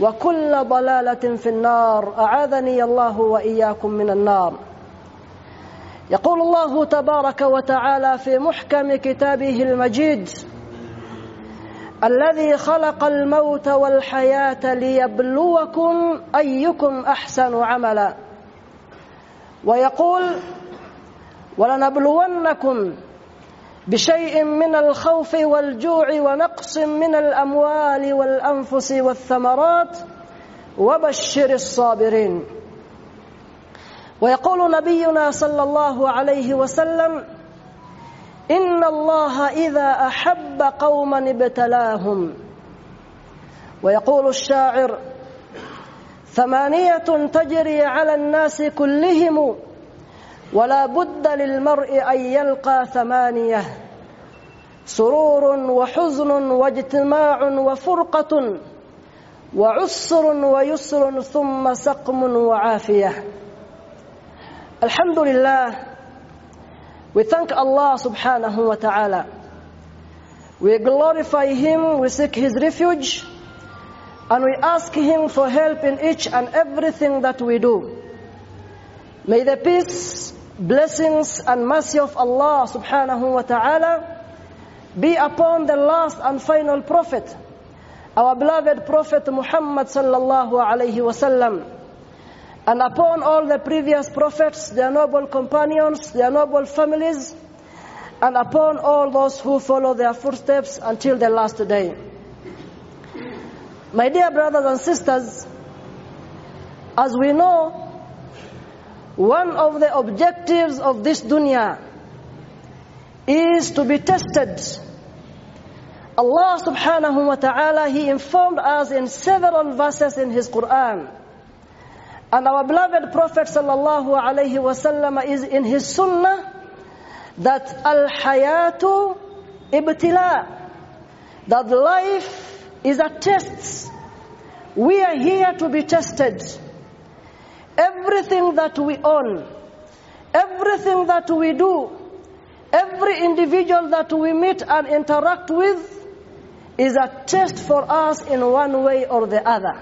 وكل ضلالة في النار. أعاذني الله وإياكم من النار. يقول الله تبارك وتعالى في محكم كتابه المجيد الذي خلق الموت والحياة ليبلوكم أيكم أحسن عملا. ويقول ولنبلونكم بشيء من الخوف والجوع ونقص من الأموال والأنفس والثمرات وبشر الصابرين. ويقول نبينا صلى الله عليه وسلم إن الله إذا أحب قوما ابتلاهم. ويقول الشاعر ثمانية تجري على الناس كلهم ولا بد للمرء أن يلقى ثمانية سرور وحزن واجتماع وفرقة وعسر ويسر ثم سقم وعافية الحمد لله We thank Allah subhanahu wa ta'ala. We glorify Him, we seek His refuge, and we ask Him for help in each and everything that we do. May the peace blessings and mercy of Allah subhanahu wa ta'ala be upon the last and final prophet, our beloved prophet Muhammad sallallahu alayhi wasallam, and upon all the previous prophets, their noble companions, their noble families, and upon all those who follow their footsteps until the last day. My dear brothers and sisters, as we know, one of the objectives of this dunya is to be tested. Allah subhanahu wa ta'ala, He informed us in several verses in His Quran. And our beloved Prophet sallallahu alayhi wasallam is in his sunnah that al-hayatu ibtila. That life is a test. We are here to be tested. Everything that we own, everything that we do, every individual that we meet and interact with is a test for us in one way or the other.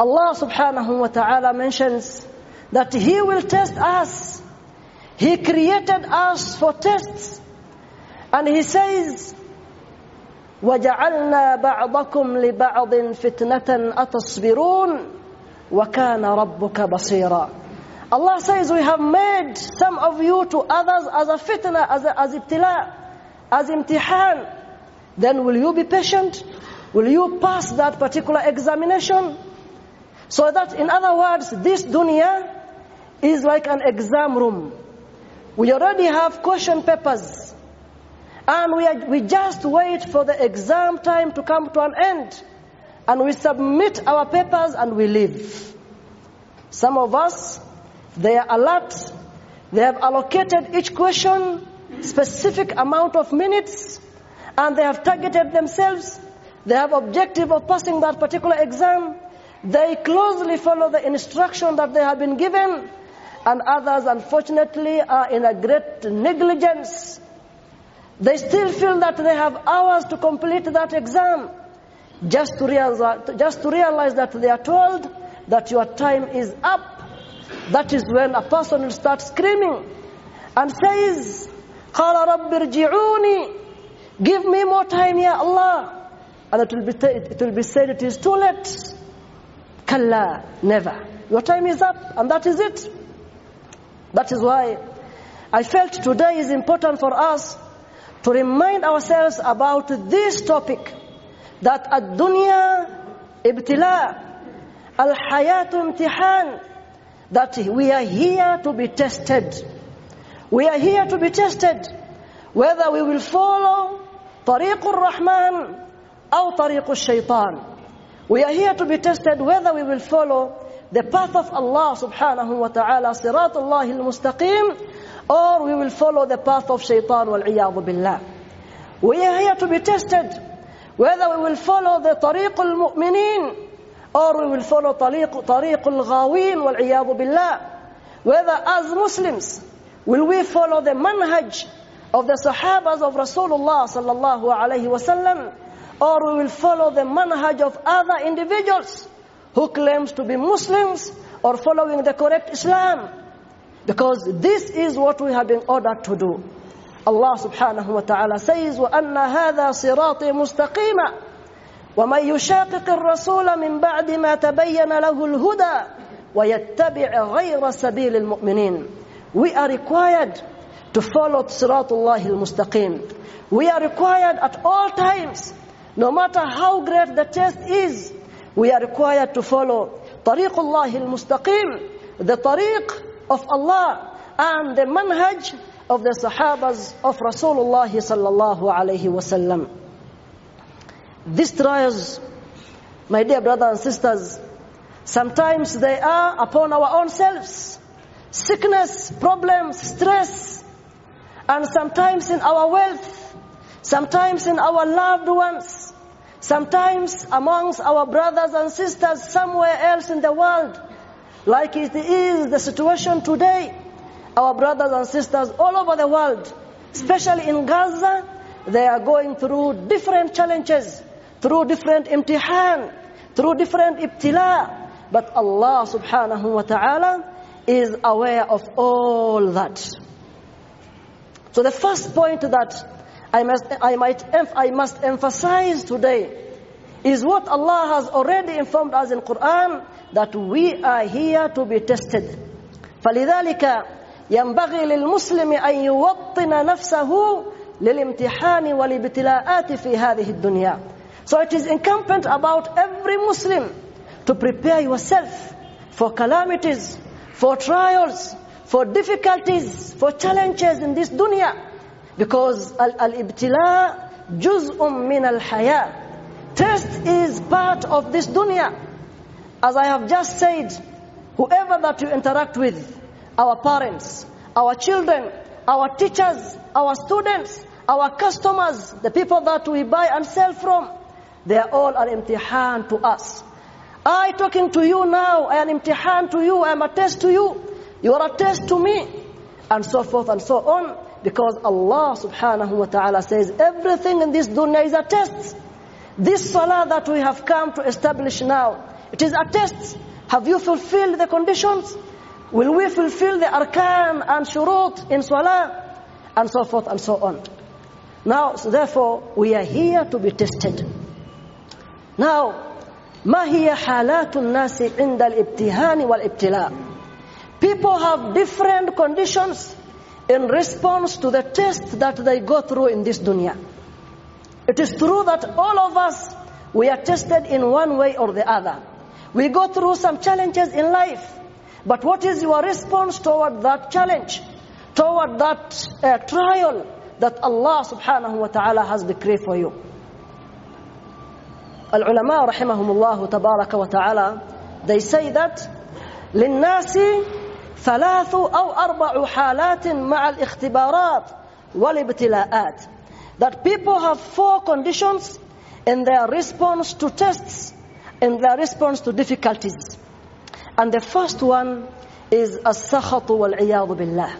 Allah subhanahu wa ta'ala mentions that He will test us. He created us for tests. And He says, وَجَعَلْنَا بَعْضَكُمْ لِبَعْضٍ فِتْنَةً أَتَصْبِرُونَ وَكَانَ رَبُّكَ بَصِيرًا Allah says we have made some of you to others as a fitna, as, a, as ibtila, as imtihan. Then will you be patient? Will you pass that particular examination? So that in other words, this dunya is like an exam room. We already have question papers. And we, are, we just wait for the exam time to come to an end. And we submit our papers and we leave. Some of us, they are alert. They have allocated each question specific amount of minutes and they have targeted themselves. They have objective of passing that particular exam. They closely follow the instruction that they have been given and others unfortunately are in a great negligence. They still feel that they have hours to complete that exam just to realize just to realize that they are told that your time is up. That is when a person will start screaming and says qala rabbirji'uni give me more time ya allah. And it will be it will be said it is too late. Kalla never. Your time is up and that is it. That is why i felt today is important for us to remind ourselves about this topic that ad-dunya ibtila, al-hayatu imtihan, that we are here to be tested. We are here to be tested whether we will follow tariq ar-Rahman or tariq ash-shaytan. We are here to be tested whether we will follow the path of Allah subhanahu wa ta'ala, siratullah al-mustaqim, or we will follow the path of shaitan wal-iyadu billah. We are here to be tested whether we will follow the طريق المؤمنين or we will follow طريق, طريق الغاوين والعياذ بالله whether as Muslims will we follow the manhaj of the Sahabas of Rasulullah sallallahu alayhi wasallam, or we will follow the manhaj of other individuals who claims to be Muslims or following the correct Islam. Because this is what we have been ordered to do. Subhanahu wa ta'ala says, وَأَنَّ هَذَا صِرَاطِي مُسْتَقِيمًا وَمَنْ يُشَاقِقِ الرَّسُولَ مِنْ بَعْدِ مَا تَبَيَّنَ لَهُ الْهُدَى وَيَتَّبِعْ غَيْرَ سَبِيلِ الْمُؤْمِنِينَ We are required to follow Siratullah al-Mustaqim. We are required at all times, no matter how great the test is, we are required to follow Tariqullah al-Mustaqim, the tariq of Allah and the manhaj of the Sahabas of Rasulullah sallallahu alayhi wasallam. These trials, my dear brothers and sisters, sometimes they are upon our own selves. Sickness, problems, stress, and sometimes in our wealth, sometimes in our loved ones, sometimes amongst our brothers and sisters somewhere else in the world, like it is the situation today. Our brothers and sisters all over the world, especially in Gaza, they are going through different challenges, through different imtihan, through different ibtila. But Allah subhanahu wa ta'ala is aware of all that. So the first point that I must, I might, I must emphasize today is what Allah has already informed us in Quran that we are here to be tested. فلذلك ينبغي للمسلم أن يوطن نفسه للامتحان والابتلاءات في هذه الدنيا. So it is incumbent about every Muslim to prepare yourself for calamities, for trials, for difficulties, for challenges in this dunya. Because al-ibtila juz'un min al-haya. Test is part of this dunya. As I have just said, whoever that you interact with, our parents, our children, our teachers, our students, our customers, the people that we buy and sell from, they are all an imtihan to us. I talking to you now, I am imtihan to you, I am a test to you. You are a test to me. And so forth and so on. Because Allah subhanahu wa ta'ala says everything in this dunya is a test. This salah that we have come to establish now, it is a test. Have you fulfilled the conditions? Will we fulfill the arkan and shurut in salah? And so forth and so on. Now, so therefore, we are here to be tested. Now, ما هي حالات الناس عند الابتهان والابتلاء People have different conditions in response to the test that they go through in this dunya. It is true that all of us, we are tested in one way or the other. We go through some challenges in life. But what is your response toward that challenge? Toward that uh, trial that Allah subhanahu wa ta'ala has decreed for you. العلماء رحمهم الله تبارك وتعالى they say that للناس ثلاث أو أربع حالات مع الاختبارات والابتلاءات that people have four conditions in their response to tests in their response to difficulties and the first one is السخط والعياذ بالله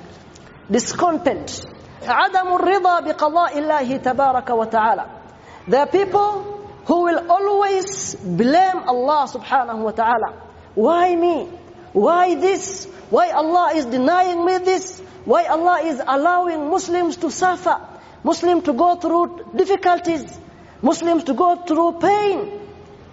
discontent عدم الرضا بقضاء الله تبارك وتعالى there are people who will always blame Allah subhanahu wa ta'ala. Why me? Why this? Why Allah is denying me this? Why Allah is allowing Muslims to suffer? Muslims to go through difficulties? Muslims to go through pain?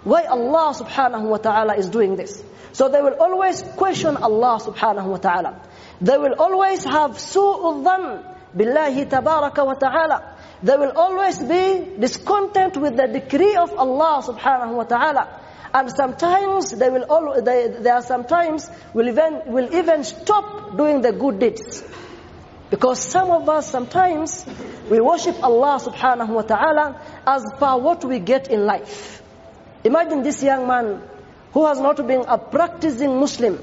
Why Allah subhanahu wa ta'ala is doing this? So they will always question Allah subhanahu wa ta'ala. They will always have su'ul dhan billahi tabaraka wa ta'ala. They will always be discontent with the decree of Allah subhanahu wa ta'ala. And sometimes they will all, they, there are sometimes will even, will even stop doing the good deeds. Because some of us sometimes we worship Allah subhanahu wa ta'ala as per what we get in life. Imagine this young man who has not been a practicing Muslim,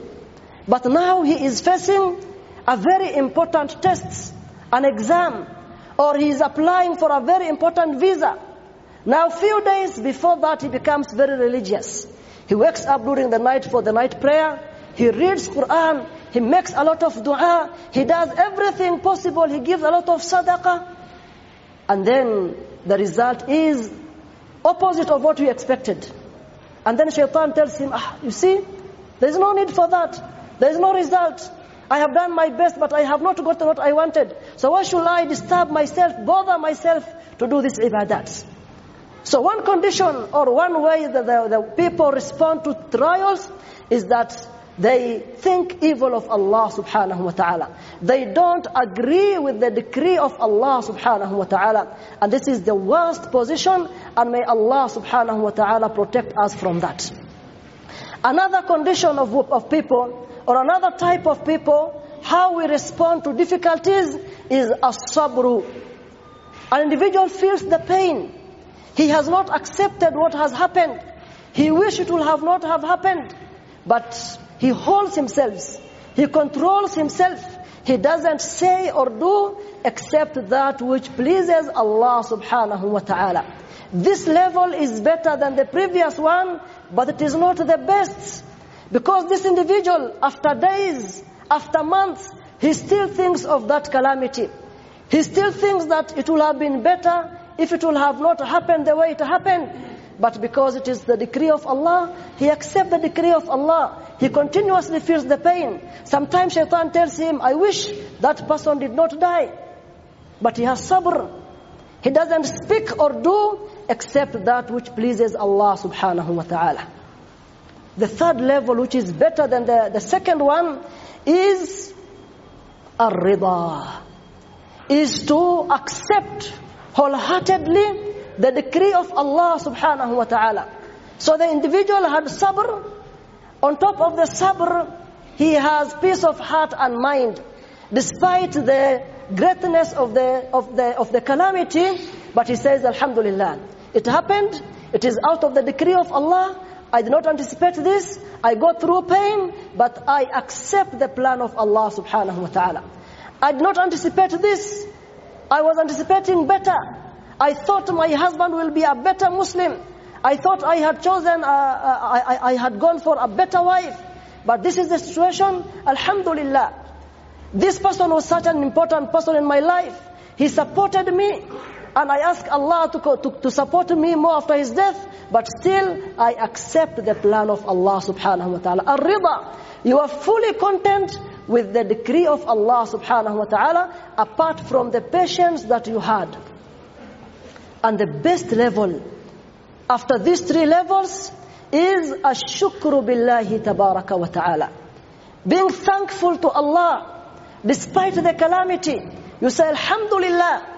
but now he is facing a very important test, an exam, or he is applying for a very important visa. Now few days before that he becomes very religious. He wakes up during the night for the night prayer. He reads Quran. He makes a lot of dua. He does everything possible. He gives a lot of sadaqah. And then the result is opposite of what we expected. And then shaitan tells him, ah, you see, there is no need for that. There is no result. I have done my best, but I have not gotten what I wanted. So why should I disturb myself, bother myself to do this ibadat? So one condition or one way that the, the people respond to trials is that they think evil of Allah subhanahu wa ta'ala. They don't agree with the decree of Allah subhanahu wa ta'ala. And this is the worst position and may Allah subhanahu wa ta'ala protect us from that. Another condition of, of people or another type of people, how we respond to difficulties is as-sabru. An individual feels the pain. He has not accepted what has happened. He wishes it will have not have happened. But he holds himself. He controls himself. He doesn't say or do except that which pleases Allah subhanahu wa ta'ala. This level is better than the previous one, but it is not the best. Because this individual, after days, after months, he still thinks of that calamity. He still thinks that it would have been better if it would have not happened the way it happened. But because it is the decree of Allah, he accepts the decree of Allah. He continuously feels the pain. Sometimes shaitan tells him, I wish that person did not die. But he has sabr. He doesn't speak or do except that which pleases Allah subhanahu wa ta'ala. The third level, which is better than the, the second one, is ar-rida. Is to accept wholeheartedly the decree of Allah subhanahu wa ta'ala. So the individual had sabr. On top of the sabr, he has peace of heart and mind. Despite the greatness of the, of the, of the calamity, but he says, Alhamdulillah. It happened, it is out of the decree of Allah, I did not anticipate this. I go through pain, but I accept the plan of Allah subhanahu wa ta'ala. I did not anticipate this. I was anticipating better. I thought my husband will be a better Muslim. I thought I had chosen, uh, uh I, I had gone for a better wife. But this is the situation, Alhamdulillah. This person was such an important person in my life. He supported me. And I ask Allah to, to, to support me more after his death. But still, I accept the plan of Allah subhanahu wa ta'ala. Ar-rida. You are fully content with the decree of Allah subhanahu wa ta'ala apart from the patience that you had. And the best level after these three levels is ashukru billahi tabaraka wa ta'ala. Being thankful to Allah despite the calamity. You say, Alhamdulillah,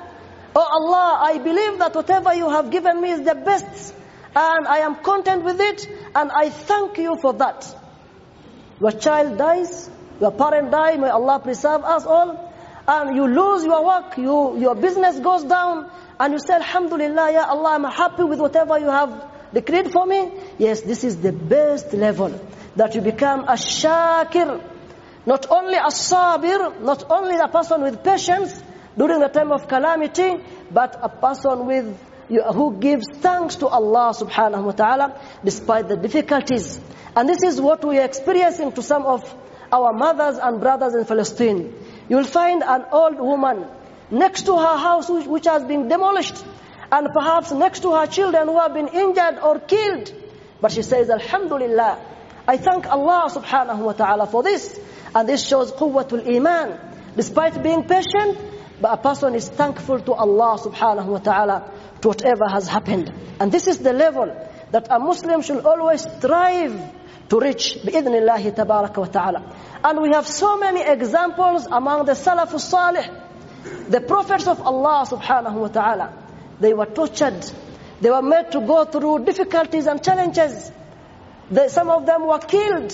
Oh Allah, I believe that whatever you have given me is the best. And I am content with it. And I thank you for that. Your child dies. Your parent dies. May Allah preserve us all. and you lose your work, you, your business goes down, and you say, Alhamdulillah, Ya Allah, I'm happy with whatever you have decreed for me. Yes, this is the best level. That you become a shakir. Not only a sabir, not only a person with patience during the time of calamity, but a person with who gives thanks to Allah subhanahu wa ta'ala despite the difficulties. And this is what we are experiencing to some of our mothers and brothers in Palestine. You will find an old woman next to her house which, which has been demolished and perhaps next to her children who have been injured or killed. But she says, Alhamdulillah, I thank Allah subhanahu wa ta'ala for this. And this shows quwwatul iman. Despite being patient, but a person is thankful to Allah subhanahu wa ta'ala to whatever has happened. And this is the level that a Muslim should always strive to reach bi'idhnillahi tabaraka wa ta'ala. And we have so many examples among the Salafus Salih, the prophets of Allah subhanahu wa ta'ala. They were tortured. They were made to go through difficulties and challenges. They, some of them were killed.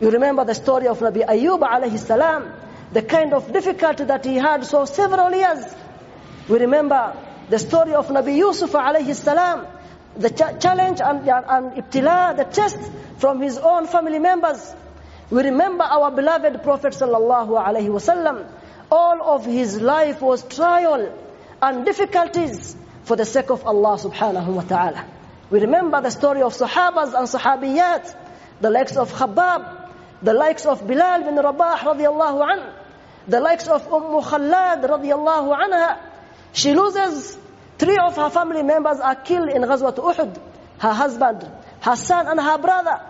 You remember the story of Nabi Ayub alayhi salam, the kind of difficulty that he had for several years. We remember the story of Nabi Yusuf alayhi salam, the ch challenge and, and ibtila, the test from his own family members. We remember our beloved Prophet sallallahu alayhi wasallam. All of his life was trial and difficulties for the sake of Allah subhanahu wa ta'ala. We remember the story of Sahabas and Sahabiyat, the likes of Khabbab, the likes of Bilal bin Rabah radiallahu an, the likes of Umm Khallad radiallahu anha. She loses three of her family members are killed in Ghazwat Uhud. Her husband, her son and her brother.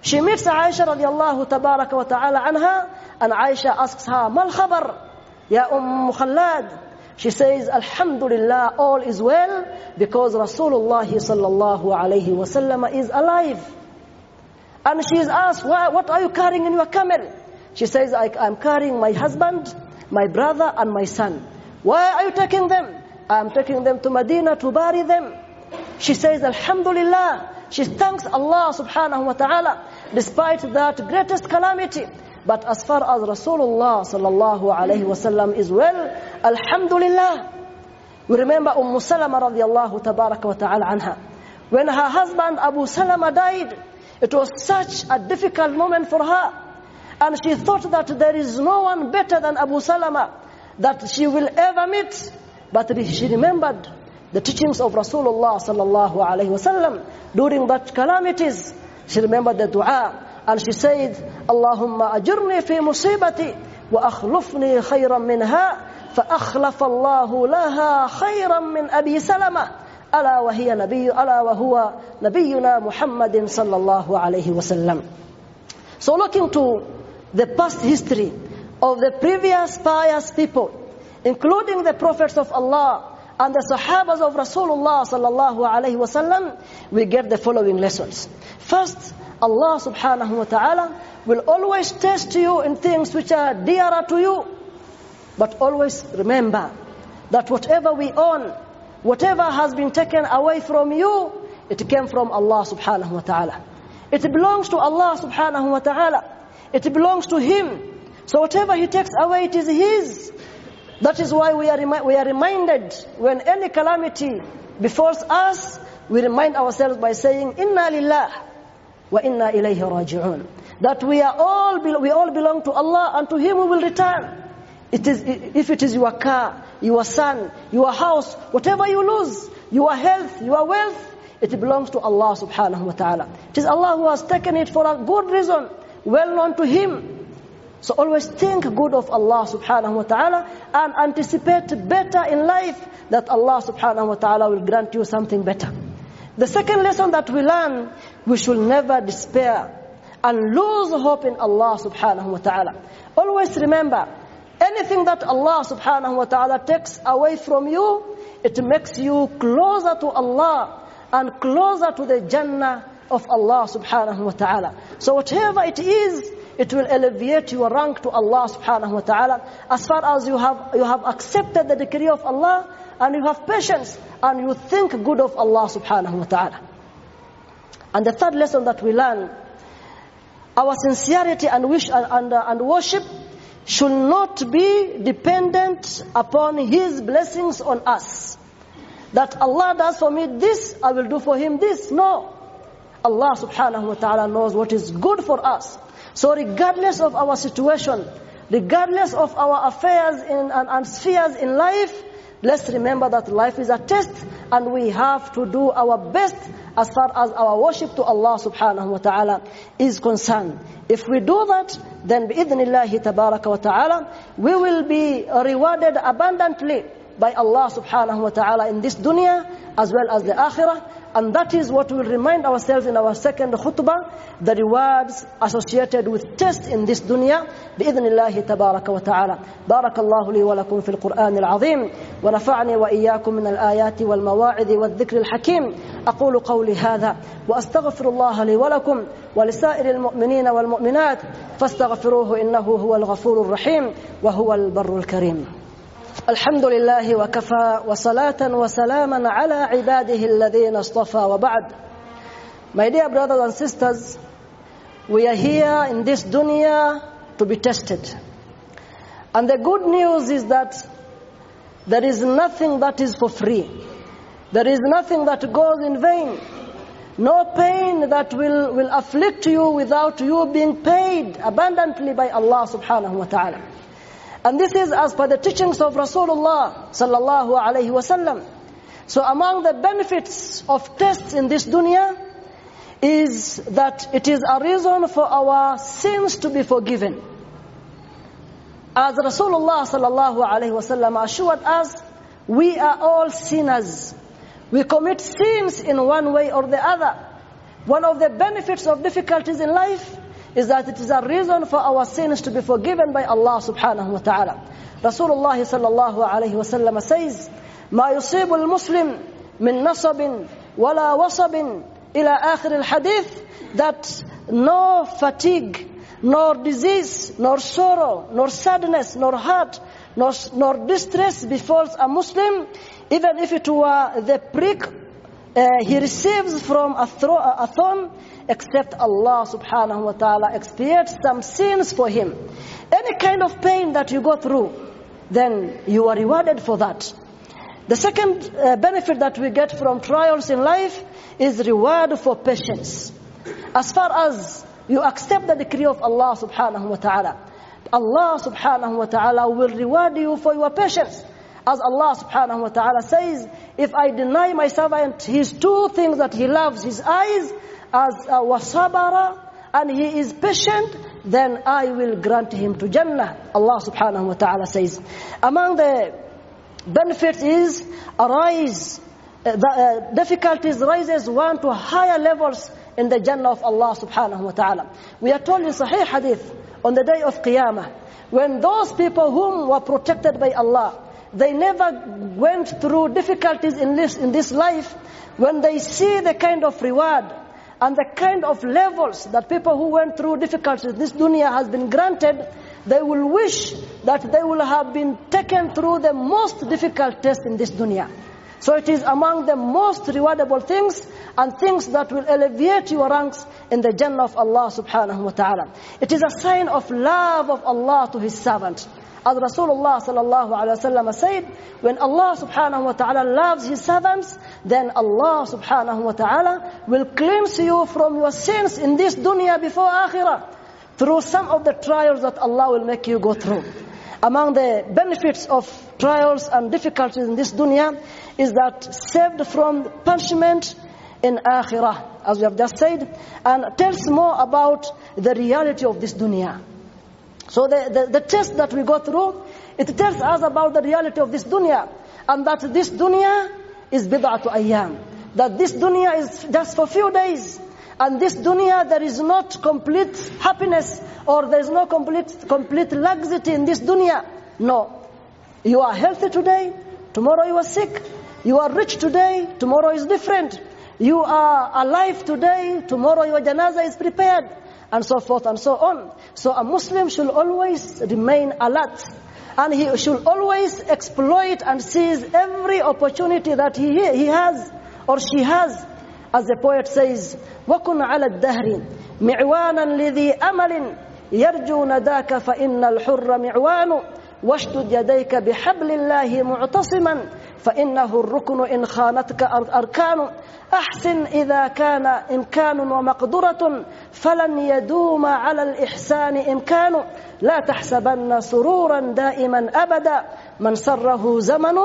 She meets Aisha radiallahu tabaraka wa ta'ala anha and Aisha asks her, Mal khabar? Ya Umm Khallad. She says, Alhamdulillah, all is well because Rasulullah sallallahu alayhi wasallam is alive. And she is asked, what are you carrying in your camel? She says, I, am carrying my husband, my brother and my son. Why are you taking them? I am taking them to Medina to bury them. She says, Alhamdulillah. She thanks Allah subhanahu wa ta'ala despite that greatest calamity. But as far as Rasulullah sallallahu alayhi wasallam is well, Alhamdulillah. We remember Umm Salama radiallahu tabaraka wa ta'ala anha. When her husband Abu Salama died, it was such a difficult moment for her. And she thought that there is no one better than Abu Salama that she will ever meet. But she remembered the teachings of Rasulullah sallallahu alayhi wasallam during that calamities. She remembered the dua and she said, Allahumma ajirni fi musibati wa akhlufni khayran فأخلف الله لها خيرا من أبي سلمة ألا وهي نبي ألا وهو نبينا محمد صلى الله عليه وسلم So looking to the past history of the previous pious people, including the prophets of Allah and the Sahabas of Rasulullah sallallahu alaihi wasallam, we get the following lessons. First, Allah subhanahu wa ta'ala will always test you in things which are dearer to you but always remember that whatever we own, whatever has been taken away from you, it came from Allah subhanahu wa ta'ala. It belongs to Allah subhanahu wa ta'ala. It belongs to Him. So whatever He takes away, it is His. That is why we are, we are reminded when any calamity befalls us, we remind ourselves by saying, Inna lillah That we are all, we all belong to Allah and to Him we will return. It is, if it is your car, your son, your house, whatever you lose, your health, your wealth, it belongs to Allah subhanahu wa ta'ala. It is Allah who has taken it for a good reason, well known to Him. So always think good of Allah subhanahu wa ta'ala and anticipate better in life that Allah subhanahu wa ta'ala will grant you something better. The second lesson that we learn, we should never despair and lose hope in Allah subhanahu wa ta'ala. Always remember, Anything that Allah subhanahu wa ta'ala takes away from you, it makes you closer to Allah and closer to the Jannah of Allah subhanahu wa ta'ala. So whatever it is, it will elevate your rank to Allah subhanahu wa ta'ala as far as you have you have accepted the decree of Allah and you have patience and you think good of Allah subhanahu wa ta'ala. And the third lesson that we learn, our sincerity and wish and, and, uh, and worship should not be dependent upon His blessings on us. That Allah does for me this, I will do for Him this. No. Allah subhanahu wa ta'ala knows what is good for us. So regardless of our situation, regardless of our affairs in, and, and spheres in life, let's remember that life is a test and we have to do our best as far as our worship to Allah subhanahu wa ta'ala is concerned. If we do that, then bi'idhnillahi tabaraka wa ta'ala, we will be rewarded abundantly by Allah subhanahu wa ta'ala in this dunya as well as the akhirah. And that is what we'll remind ourselves in our second khutbah, the rewards associated with test in this dunya, بإذن الله تبارك وتعالى. بارك الله لي ولكم في القرآن العظيم ونفعني وإياكم من الآيات والمواعظ والذكر الحكيم أقول قولي هذا وأستغفر الله لي ولكم ولسائر المؤمنين والمؤمنات فاستغفروه إنه هو الغفور الرحيم وهو البر الكريم الحمد لله وكفى وصلاة وسلاما على عباده الذين اصطفى وبعد My dear brothers and sisters, we are here in this dunya to be tested. And the good news is that there is nothing that is for free. There is nothing that goes in vain. No pain that will, will afflict you without you being paid abundantly by Allah subhanahu wa ta'ala. And this is as per the teachings of Rasulullah sallallahu alayhi wasallam. So among the benefits of tests in this dunya is that it is a reason for our sins to be forgiven. As Rasulullah sallallahu alayhi wasallam assured us, we are all sinners. We commit sins in one way or the other. One of the benefits of difficulties in life is that it is a reason for our sins to be forgiven by Allah subhanahu wa ta'ala. Rasulullah sallallahu alayhi wa sallam says, ما يصيب المسلم من نصب ولا وصب إلى آخر الحديث that no fatigue, nor disease, nor sorrow, nor sadness, nor hurt, nor, nor distress befalls a Muslim, even if it were the prick uh, he receives from a, thro- a thorn, except Allah subhanahu wa ta'ala expiates some sins for him. Any kind of pain that you go through, then you are rewarded for that. The second uh, benefit that we get from trials in life is reward for patience. As far as you accept the decree of Allah subhanahu wa ta'ala, Allah subhanahu wa ta'ala will reward you for your patience. As Allah subhanahu wa ta'ala says, if I deny my servant his two things that he loves, his eyes, as a wasabara, and he is patient, then I will grant him to Jannah. Allah subhanahu wa ta'ala says. Among the benefits is arise, uh, the uh, difficulties rises one to higher levels in the Jannah of Allah subhanahu wa ta'ala. We are told in Sahih Hadith on the day of Qiyamah, when those people whom were protected by Allah, they never went through difficulties in this, in this life, when they see the kind of reward and the kind of levels that people who went through difficulties this dunya has been granted, they will wish that they will have been taken through the most difficult test in this dunya. So it is among the most rewardable things and things that will elevate your ranks in the Jannah of Allah subhanahu wa ta'ala. It is a sign of love of Allah to His servant. As Rasulullah sallallahu alayhi wa sallam said, when Allah subhanahu wa ta'ala loves His servants, then Allah subhanahu wa ta'ala will cleanse you from your sins in this dunya before akhirah through some of the trials that Allah will make you go through. Among the benefits of trials and difficulties in this dunya is that saved from punishment in akhirah, as we have just said, and tells more about the reality of this dunya. So the, the, the test that we go through, it tells us about the reality of this dunya, and that this dunya is bid'atu ayyam. That this dunya is just for few days, and this dunya, there is not complete happiness or there is no complete, complete laxity in this dunya. No. You are healthy today, tomorrow you are sick. You are rich today, tomorrow is different. You are alive today, tomorrow your janaza is prepared And so forth and so on. So a Muslim should always remain alert. And he should always exploit and seize every opportunity that he, he has or she has. As the poet says, وَكُنْ عَلَى الدَّهْرِ مِعْوَانًا لِذِي أَمَلٍ يرجو نداك فإن الحر معوان واشدد يديك بحبل الله معتصما فإنه الركن إن خانتك أركان أحسن إذا كان إمكان ومقدرة فلن يدوم على الإحسان إمكان لا تحسبن سرورا دائما أبدا من سره زمن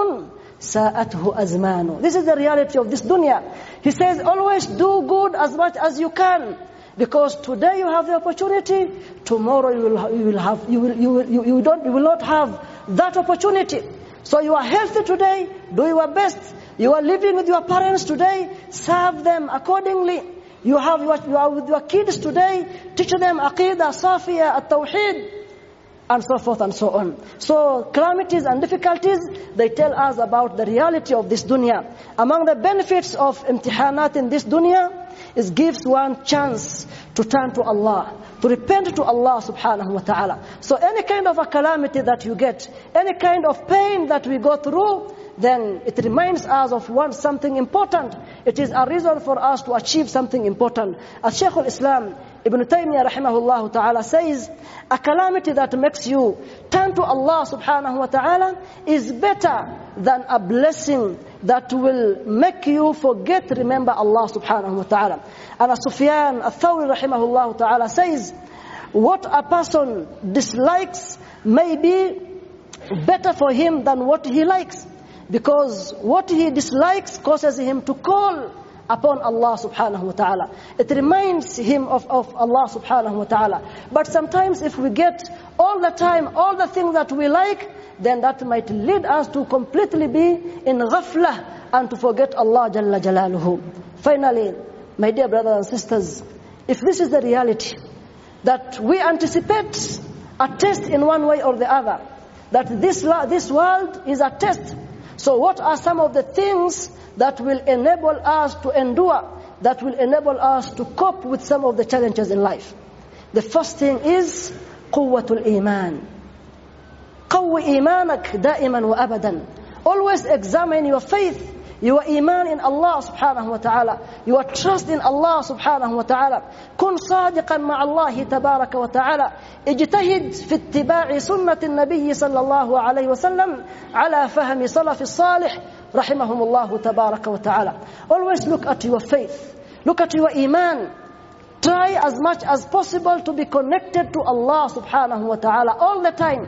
ساءته أزمان This is the reality of this dunya. He says always do good as much as you can. Because today you have the opportunity, tomorrow you will, you will have, you will, you will, you, you don't, you will not have that opportunity. So you are healthy today, do your best. You are living with your parents today, serve them accordingly. You have your, you are with your kids today, teach them aqidah, safiya, at-tawheed, and so forth and so on. So calamities and difficulties, they tell us about the reality of this dunya. Among the benefits of imtihanat in this dunya, is gives one chance to turn to Allah, to repent to Allah subhanahu wa ta'ala. So any kind of a calamity that you get, any kind of pain that we go through, then it reminds us of one something important. It is a reason for us to achieve something important. As Shaykh al-Islam Ibn Taymiyyah rahimahullah ta'ala says, a calamity that makes you turn to Allah subhanahu wa ta'ala is better than a blessing that will make you forget remember Allah subhanahu wa ta'ala. And as Sufyan al-Thawri rahimahullah ta'ala says, what a person dislikes may be better for him than what he likes. Because what he dislikes causes him to call upon Allah subhanahu wa ta'ala. It reminds him of, of Allah subhanahu wa ta'ala. But sometimes if we get all the time, all the things that we like, then that might lead us to completely be in ghaflah and to forget Allah Jalla Jalaluhu. Finally, my dear brothers and sisters, if this is the reality, that we anticipate a test in one way or the other, that this, this world is a test. So what are some of the things that will enable us to endure, that will enable us to cope with some of the challenges in life? The first thing is قوة الإيمان قوي إيمانك دائما وأبدا Always examine your faith, your iman in Allah subhanahu wa ta'ala, your trust in Allah subhanahu wa ta'ala. كن صادقا مع الله تبارك وتعالى. اجتهد في اتباع سنة النبي صلى الله عليه وسلم على فهم سلف الصالح رحمهم الله تبارك وتعالى. Always look at your faith. Look at your iman. Try as much as possible to be connected to Allah subhanahu wa ta'ala all the time.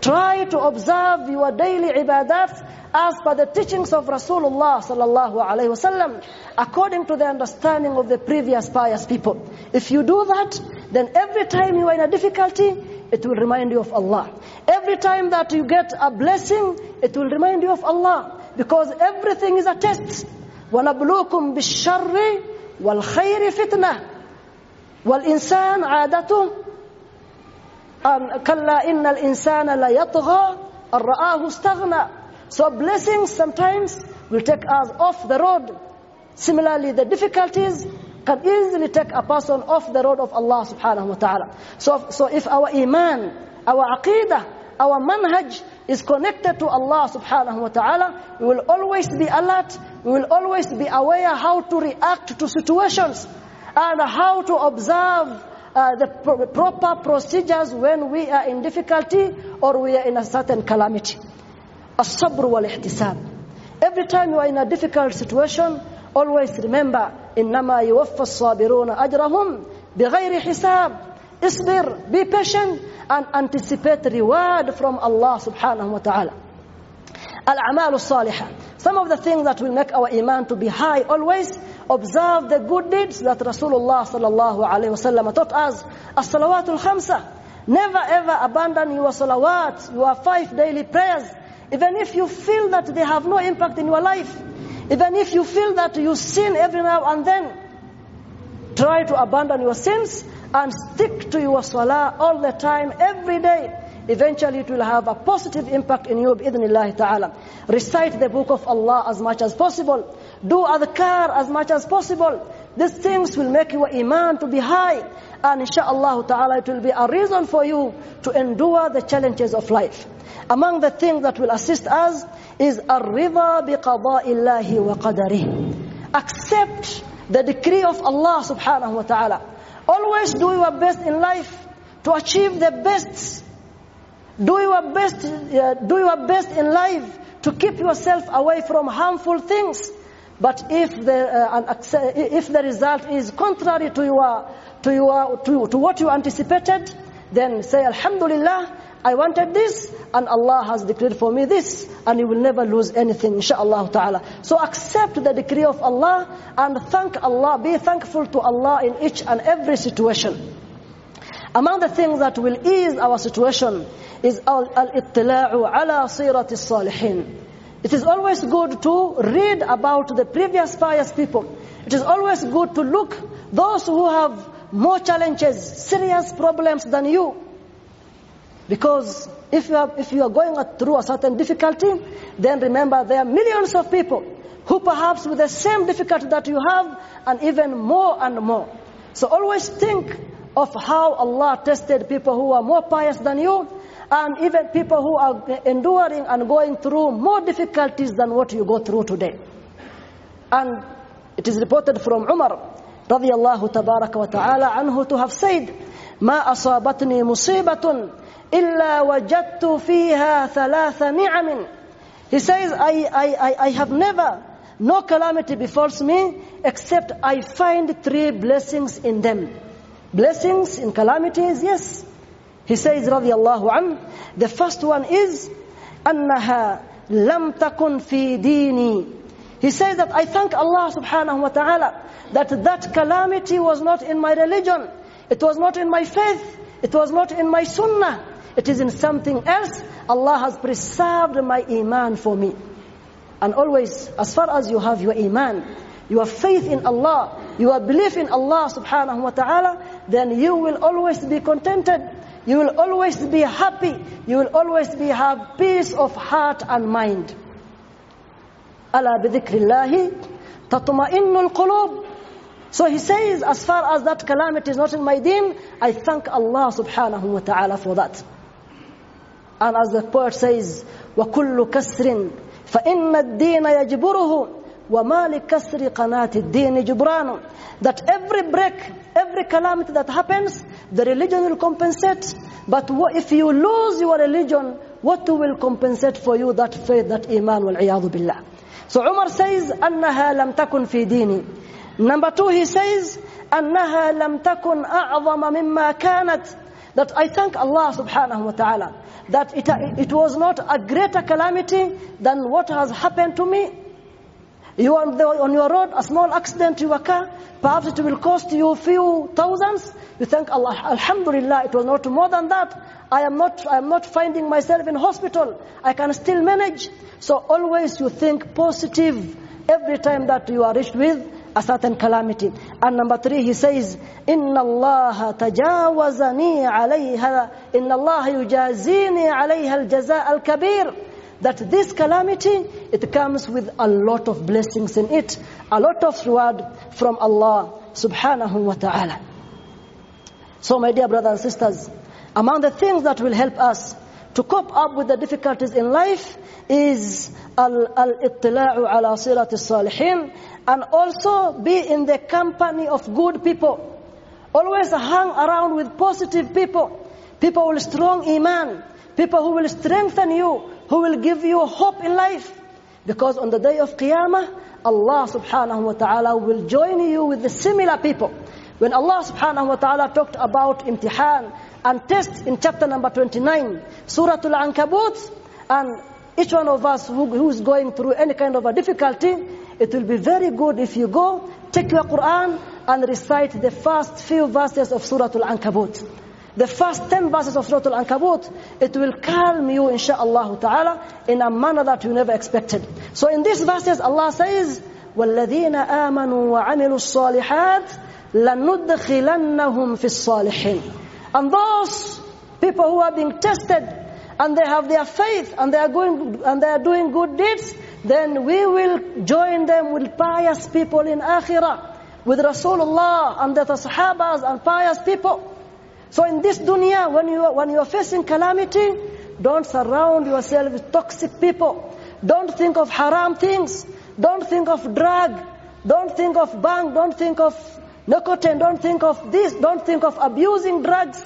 Try to observe your daily ibadat as per the teachings of Rasulullah sallallahu alaihi wasallam, according to the understanding of the previous pious people. If you do that, then every time you are in a difficulty, it will remind you of Allah. Every time that you get a blessing, it will remind you of Allah. Because everything is a test. وَنَبْلُوكُمْ بِالشَّرِّ وَالْخَيْرِ فِتْنَةً وَالْإِنسَانَ عَادَتُهُ كلا إن الإنسان لا يطغى أن رآه استغنى So blessings sometimes will take us off the road. Similarly, the difficulties can easily take a person off the road of Allah subhanahu wa ta'ala. So, so if our iman, our aqidah, our manhaj is connected to Allah subhanahu wa ta'ala, we will always be alert, we will always be aware how to react to situations and how to observe Uh, the pro proper procedures when we are in difficulty or we are in a certain calamity. As-sabr wal every time you are in a difficult situation always remember innama yuwaffa as-sabiruna ajrahum bighayri hisab isbir be patient and anticipate reward from Allah subhanahu wa ta'ala. Al-a'malu salihah some of the things that will make our iman to be high always observe the good deeds that Rasulullah sallallahu alaihi wasallam taught us. As-salawatul khamsa. Never ever abandon your salawat, your five daily prayers. Even if you feel that they have no impact in your life. Even if you feel that you sin every now and then. Try to abandon your sins and stick to your salah all the time, every day Eventually it will have a positive impact in you, bi'idhnillahi ta'ala. Recite the book of Allah as much as possible. Do adhkar as much as possible. These things will make your iman to be high. And inshaAllah ta'ala it will be a reason for you to endure the challenges of life. Among the things that will assist us is الرضا بقضاء الله وقدره. Accept the decree of Allah subhanahu wa ta'ala. Always do your best in life to achieve the best. do your best, uh, do your best in life to keep yourself away from harmful things. But if the, uh, if the result is contrary to your, to your, to, to what you anticipated, then say, Alhamdulillah, I wanted this and Allah has decreed for me this and you will never lose anything inshaAllah ta'ala. So accept the decree of Allah and thank Allah, be thankful to Allah in each and every situation. Among the things that will ease our situation is al-ittila'u ala sirati salihin. It is always good to read about the previous pious people. It is always good to look those who have more challenges, serious problems than you. Because if you are, if you are going through a certain difficulty, then remember there are millions of people who perhaps with the same difficulty that you have and even more and more. So always think of how Allah tested people who are more pious than you and even people who are enduring and going through more difficulties than what you go through today. And it is reported from Umar radiallahu tabaraka wa ta'ala anhu to have said, ما أصابتني مصيبة إلا وجدت فيها ثلاث نعم He says, I, I, I have never, no calamity befalls me except I find three blessings in them. Blessings in calamities, yes. He says radiyallahu an, the first one is annaha lam takun fi dini. He says that I thank Allah subhanahu wa ta'ala that that calamity was not in my religion. It was not in my faith. It was not in my sunnah. It is in something else. Allah has preserved my iman for me. And always, as far as you have your iman, your faith in Allah, your belief in Allah subhanahu wa ta'ala, then you will always be contented. You will always be happy. You will always be have peace of heart and mind. ألا بذكر الله تطمئن القلوب so he says, as far as that calamity is not in my deen, I thank Allah subhanahu wa ta'ala for that. And as the poet says, وَكُلُّ كَسْرٍ فَإِنَّ الدِّينَ يَجْبُرُهُ وَمَا لِكَسْرِ قَنَاتِ الدِّينِ جُبْرَانٌ That every break, every calamity that happens, the religion will compensate. But if you lose your religion, what will compensate for you that faith, that iman, wal billah. So Umar says, أَنَّهَا لَمْ تَكُنْ فِي دِينِ Number two, he says, أَنَّهَا لَمْ تَكُنْ أَعْظَمَ مِمَّا كَانَتْ That I thank Allah subhanahu wa ta'ala that it, it was not a greater calamity than what has happened to me. You are on your road, a small accident to your car, perhaps it will cost you a few thousands. You think, Allah, Alhamdulillah, it was not more than that. I am not, I am not finding myself in hospital. I can still manage. So always you think positive every time that you are reached with a certain calamity. And number three, he says, إِنَّ اللَّهَ تَجَاوَزَنِي عَلَيْهَا إِنَّ اللَّهَ يُجَازِينِي عَلَيْهَا الْجَزَاءَ الْكَبِيرِ that this calamity, it comes with a lot of blessings in it, a lot of reward from Allah subhanahu wa ta'ala. So my dear brothers and sisters, among the things that will help us to cope up with the difficulties in life is al-ittila'u ala sirati salihin and also be in the company of good people. Always hang around with positive people. People with strong iman. People who will strengthen you, who will give you hope in life. Because on the day of Qiyamah, Allah subhanahu wa ta'ala will join you with the similar people. When Allah subhanahu wa ta'ala talked about imtihan and test in chapter number 29, Surah Al-Ankabut, and each one of us who, who is going through any kind of a difficulty, it will be very good if you go, take your Quran and recite the first few verses of Surah Al-Ankabut. The first ten verses of Surah Al-Ankabut, it will calm you insha'Allah ta'ala in a manner that you never expected. So in these verses Allah says, وَالَّذِينَ آمَنُوا وَعَمِلُوا الصَّالِحَاتِ لَنُدْخِلَنَّهُمْ فِي الصَّالِحِينَ And those people who are being tested and they have their faith and they are going and they are doing good deeds, then we will join them with pious people in akhirah, with Rasulullah and the Sahabas and pious people. So in this dunya, when you, when you are facing calamity, don't surround yourself with toxic people. Don't think of haram things. Don't think of drug. Don't think of bhang. Don't think of nicotine. Don't think of this. Don't think of abusing drugs.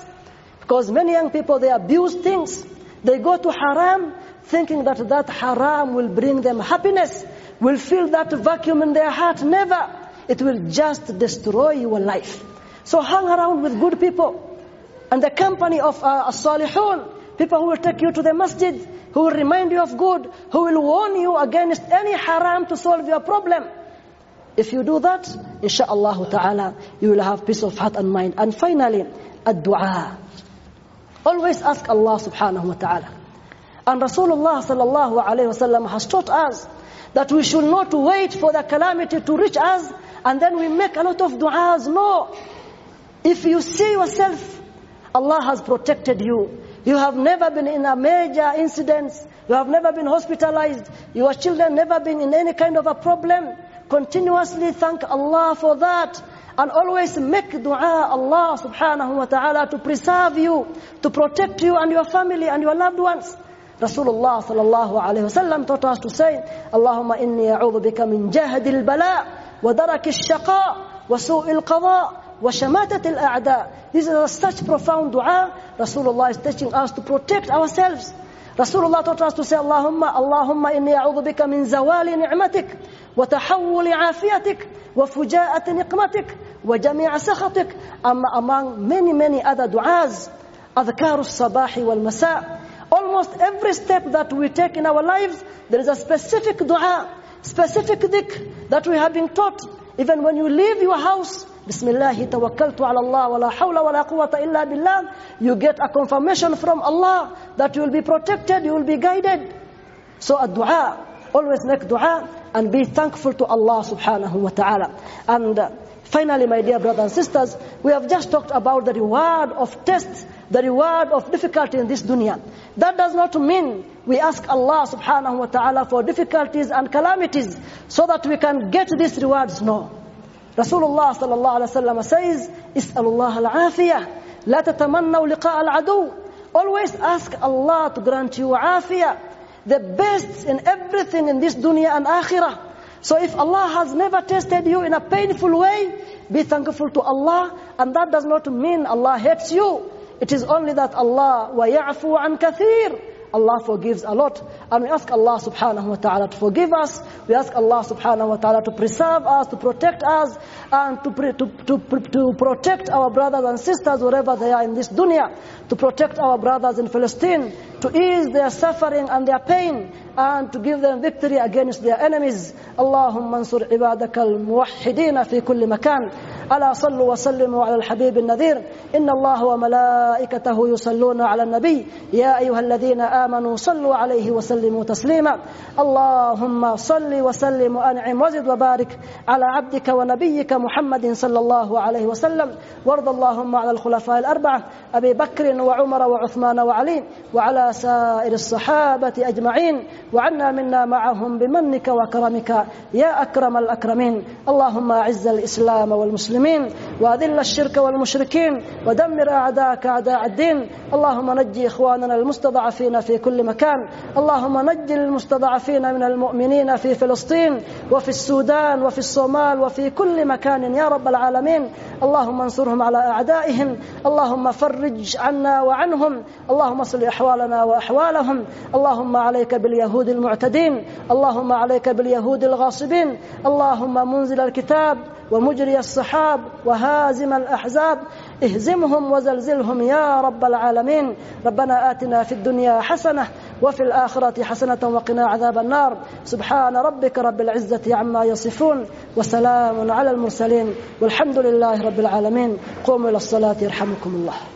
Because many young people, they abuse things. They go to haram thinking that that haram will bring them happiness, will fill that vacuum in their heart. Never. It will just destroy your life. So hang around with good people and the company of uh, salihun people who will take you to the masjid, who will remind you of good, who will warn you against any haram to solve your problem. If you do that, insha'Allah ta'ala, you will have peace of heart and mind. And finally, ad-du'a. Always ask Allah subhanahu wa ta'ala. And Rasulullah sallallahu alayhi wasallam has taught us that we should not wait for the calamity to reach us and then we make a lot of du'as. No. If you see yourself, Allah has protected you. You have never been in a major incident. You have never been hospitalized. Your children never been in any kind of a problem. Continuously thank Allah for that. And always make dua Allah subhanahu wa ta'ala to preserve you, to protect you and your family and your loved ones. Rasulullah sallallahu alayhi wasallam taught us to say, Allahumma inni a'udhu bika min jahdi al-bala wa daraki al-shaqa wa su'i al-qada وَشَمَاتَةِ الْأَعْدَاءِ This is such profound dua. Rasulullah is teaching us to protect ourselves. Rasulullah taught us to say, Allahumma, Allahumma inni a'udhu bika min zawali ni'matik, wa tahawuli afiyatik, wa fuja'ati niqmatik, wa jami'a sakhatik. Among many, many other du'as, adhkar al-sabahi wal-masa. Almost every step that we take in our lives, there is a specific dua, specific dhikr that we have been taught. Even when you leave your house, Bismillah tawakkaltu ala Allah wa la hawla wa la quwwata illa billah. You get a confirmation from Allah that you will be protected, you will be guided. So a dua, always make dua and be thankful to Allah subhanahu wa ta'ala. And uh, finally, my dear brothers and sisters, we have just talked about the reward of tests, the reward of difficulty in this dunya. That does not mean we ask Allah subhanahu wa ta'ala for difficulties and calamities so that we can get these rewards. No. Rasulullah sallallahu alaihi wasallam says, "Is'alullah al-afiyah, la tatamannaw liqa' al-adu." Always ask Allah to grant you afiyah, the best in everything in this dunya and akhirah. So if Allah has never tested you in a painful way, be thankful to Allah, and that does not mean Allah hates you. It is only that Allah wa ya'fu an kathir. Allah forgives a lot. And we ask Allah subhanahu wa ta'ala to forgive us. We ask Allah subhanahu wa ta'ala to preserve us, to protect us, and to, to, to, to protect our brothers and sisters wherever they are in this dunya To protect our brothers in Palestine, to ease their suffering and their pain, and to give them victory against their enemies. اللهم انصر عبادك الموحدين في كل مكان ألا صلوا وسلموا على الحبيب النذير إن الله وملائكته يصلون على النبي يا أيها الذين آمنوا صلوا عليه وسلموا تسليما اللهم صل وسلم وأنعم وزد وبارك على عبدك ونبيك محمد صلى الله عليه وسلم وارض اللهم على الخلفاء الأربعة أبي بكر وعمر وعثمان وعلي وعلى سائر الصحابة أجمعين وعنا منا معهم بمنك وكرمك يا أكرم الأكرمين. اللهم أعز الإسلام والمسلمين وأذل الشرك والمشركين ودمر أعداءك أعداء الدين. اللهم نجي إخواننا المستضعفين في كل مكان. اللهم نجي المستضعفين من المؤمنين في فلسطين وفي السودان وفي الصومال وفي كل مكان يا رب العالمين. اللهم انصرهم على أعدائهم. اللهم فرج عنا وعنهم. اللهم صل أحوالنا وأحوالهم. اللهم عليك باليهود المعتدين. اللهم عليك باليهود الغاصبين. اللهم منزل الكتاب ومجري السحاب وهازم الأحزاب. اهزمهم وزلزلهم يا رب العالمين. ربنا آتنا في الدنيا حسنة وفي الآخرة حسنة وقنا عذاب النار. سبحان ربك رب العزة عما يصفون وسلام على المرسلين. والحمد لله رب العالمين. قوموا إلى الصلاة يرحمكم الله.